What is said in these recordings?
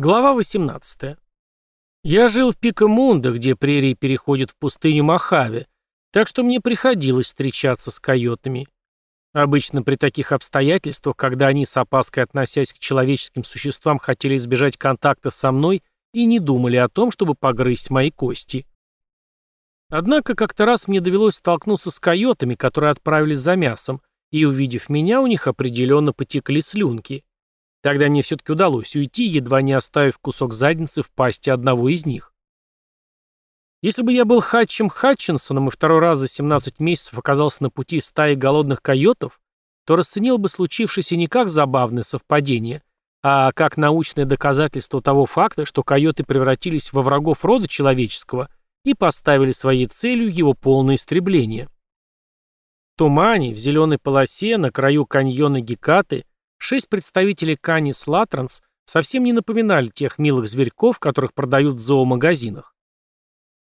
Глава 18. Я жил в Пикамунда, где прерии переходят в пустыню Мохаве, так что мне приходилось встречаться с койотами. Обычно при таких обстоятельствах, когда они, с опаской относясь к человеческим существам, хотели избежать контакта со мной и не думали о том, чтобы погрызть мои кости. Однако как-то раз мне довелось столкнуться с койотами, которые отправились за мясом, и, увидев меня, у них определенно потекли слюнки. Тогда мне все-таки удалось уйти, едва не оставив кусок задницы в пасти одного из них. Если бы я был Хатчем Хатчинсоном и второй раз за 17 месяцев оказался на пути стаи голодных койотов, то расценил бы случившееся не как забавное совпадение, а как научное доказательство того факта, что койоты превратились во врагов рода человеческого и поставили своей целью его полное истребление. В тумане, в зеленой полосе, на краю каньона Гекаты Шесть представителей Канис Латранс совсем не напоминали тех милых зверьков, которых продают в зоомагазинах.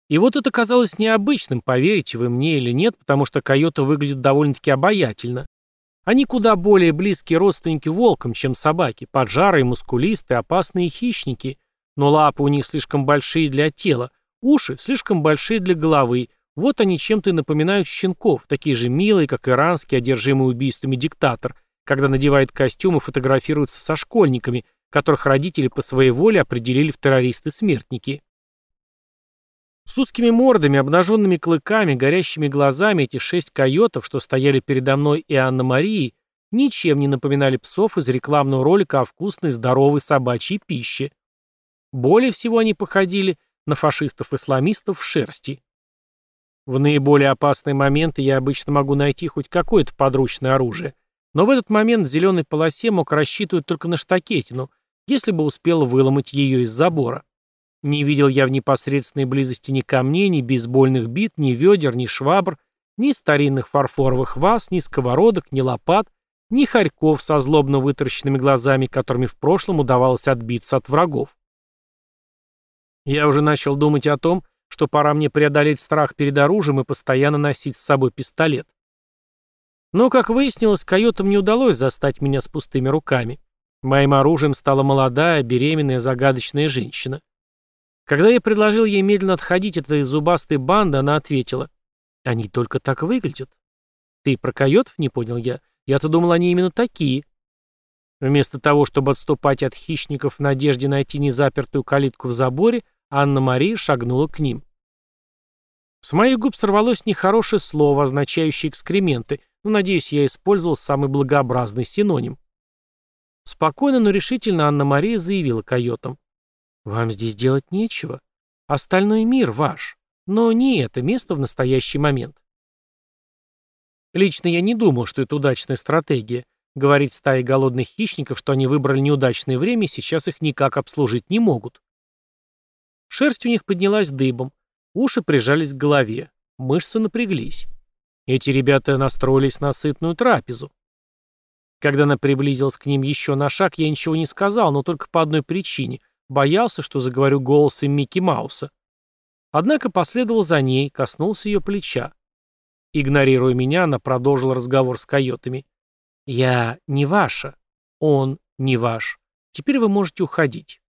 И вот это казалось необычным, поверите вы мне или нет, потому что койоты выглядят довольно-таки обаятельно. Они куда более близкие родственники волкам, чем собаки, поджарые, мускулистые, опасные хищники, но лапы у них слишком большие для тела, уши слишком большие для головы, вот они чем-то и напоминают щенков, такие же милые, как иранский, одержимый убийствами диктатор, когда надевает костюм и фотографируется со школьниками, которых родители по своей воле определили в террористы-смертники. С узкими мордами, обнаженными клыками, горящими глазами эти шесть койотов, что стояли передо мной и Анна-Марией, ничем не напоминали псов из рекламного ролика о вкусной здоровой собачьей пище. Более всего они походили на фашистов-исламистов в шерсти. В наиболее опасные моменты я обычно могу найти хоть какое-то подручное оружие, но в этот момент в зеленой полосе мог рассчитывать только на штакетину, если бы успел выломать ее из забора. Не видел я в непосредственной близости ни камней, ни бейсбольных бит, ни ведер, ни швабр, ни старинных фарфоровых ваз, ни сковородок, ни лопат, ни хорьков со злобно вытаращенными глазами, которыми в прошлом удавалось отбиться от врагов. Я уже начал думать о том, что пора мне преодолеть страх перед оружием и постоянно носить с собой пистолет. Но, как выяснилось, койотам не удалось застать меня с пустыми руками. Моим оружием стала молодая, беременная, загадочная женщина. Когда я предложил ей медленно отходить от этой зубастой банды, она ответила, «Они только так выглядят». «Ты про койотов?» — не понял я. «Я-то думал, они именно такие». Вместо того, чтобы отступать от хищников в надежде найти незапертую калитку в заборе, Анна-Мария шагнула к ним. С моих губ сорвалось нехорошее слово, означающее экскременты, но, надеюсь, я использовал самый благообразный синоним. Спокойно, но решительно Анна-Мария заявила койотам. «Вам здесь делать нечего. Остальной мир ваш. Но не это место в настоящий момент». Лично я не думал, что это удачная стратегия. Говорить стае голодных хищников, что они выбрали неудачное время сейчас их никак обслужить не могут. Шерсть у них поднялась дыбом, уши прижались к голове, мышцы напряглись. Эти ребята настроились на сытную трапезу. Когда она приблизилась к ним еще на шаг, я ничего не сказал, но только по одной причине. Боялся, что заговорю голосом Микки Мауса. Однако последовал за ней, коснулся ее плеча. Игнорируя меня, она продолжила разговор с койотами. «Я не ваша. Он не ваш. Теперь вы можете уходить».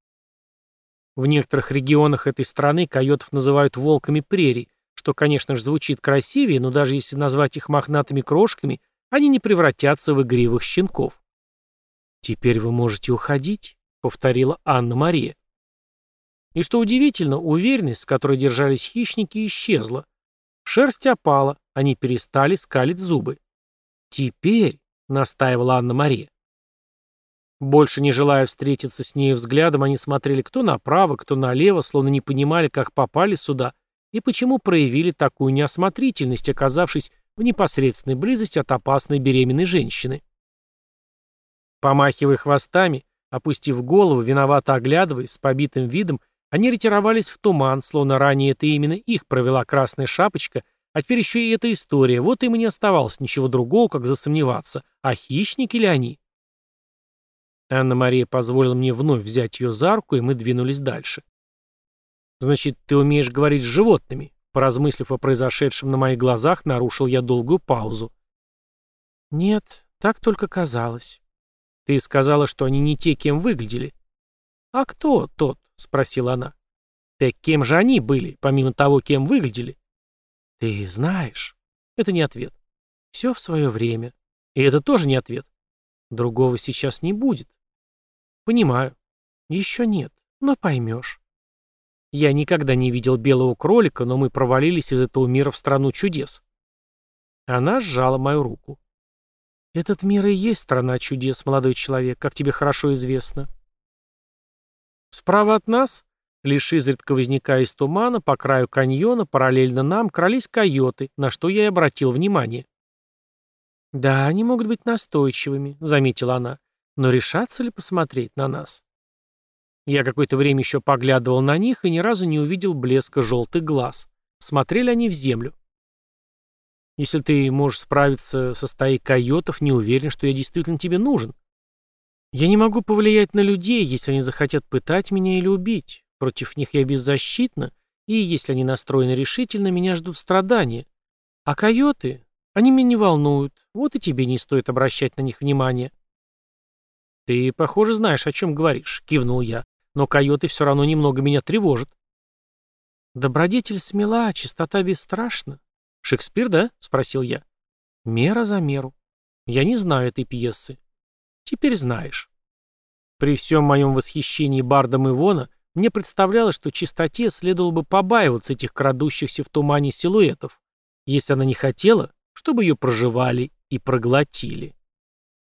В некоторых регионах этой страны койотов называют волками прерий, что, конечно же, звучит красивее, но даже если назвать их мохнатыми крошками, они не превратятся в игривых щенков. «Теперь вы можете уходить», — повторила Анна-Мария. И что удивительно, уверенность, с которой держались хищники, исчезла. Шерсть опала, они перестали скалить зубы. «Теперь», — настаивала Анна-Мария. Больше не желая встретиться с ней взглядом, они смотрели кто направо, кто налево, словно не понимали, как попали сюда и почему проявили такую неосмотрительность, оказавшись в непосредственной близости от опасной беременной женщины. Помахивая хвостами, опустив голову, виновато оглядываясь, с побитым видом, они ретировались в туман, словно ранее это именно их провела красная шапочка, а теперь еще и эта история, вот им и не оставалось ничего другого, как засомневаться, а хищники ли они? Анна-Мария позволила мне вновь взять ее за руку, и мы двинулись дальше. Значит, ты умеешь говорить с животными? Поразмыслив о произошедшем на моих глазах, нарушил я долгую паузу. Нет, так только казалось. Ты сказала, что они не те, кем выглядели. «А кто тот?» — спросила она. «Так кем же они были, помимо того, кем выглядели?» «Ты знаешь». Это не ответ. «Все в свое время». И это тоже не ответ. Другого сейчас не будет. Понимаю. Еще нет, но поймешь. Я никогда не видел белого кролика, но мы провалились из этого мира в страну чудес. Она сжала мою руку. Этот мир и есть страна чудес, молодой человек, как тебе хорошо известно. Справа от нас, лишь изредка возникая из тумана, по краю каньона, параллельно нам, крались койоты, на что я и обратил внимание. «Да, они могут быть настойчивыми», — заметила она. «Но решатся ли посмотреть на нас?» Я какое-то время еще поглядывал на них и ни разу не увидел блеска желтых глаз. Смотрели они в землю. «Если ты можешь справиться со стаей койотов, не уверен, что я действительно тебе нужен. Я не могу повлиять на людей, если они захотят пытать меня или убить. Против них я беззащитна, и если они настроены решительно, меня ждут страдания. А койоты, они меня не волнуют, вот и тебе не стоит обращать на них внимание. «Ты, похоже, знаешь, о чем говоришь», — кивнул я, «но койоты все равно немного меня тревожат». «Добродетель смела, чистота бесстрашна». «Шекспир, да?» — спросил я. «Мера за меру. Я не знаю этой пьесы. Теперь знаешь». При всем моем восхищении Бардом Ивона мне представлялось, что чистоте следовало бы побаиваться этих крадущихся в тумане силуэтов, если она не хотела, чтобы ее проживали и проглотили.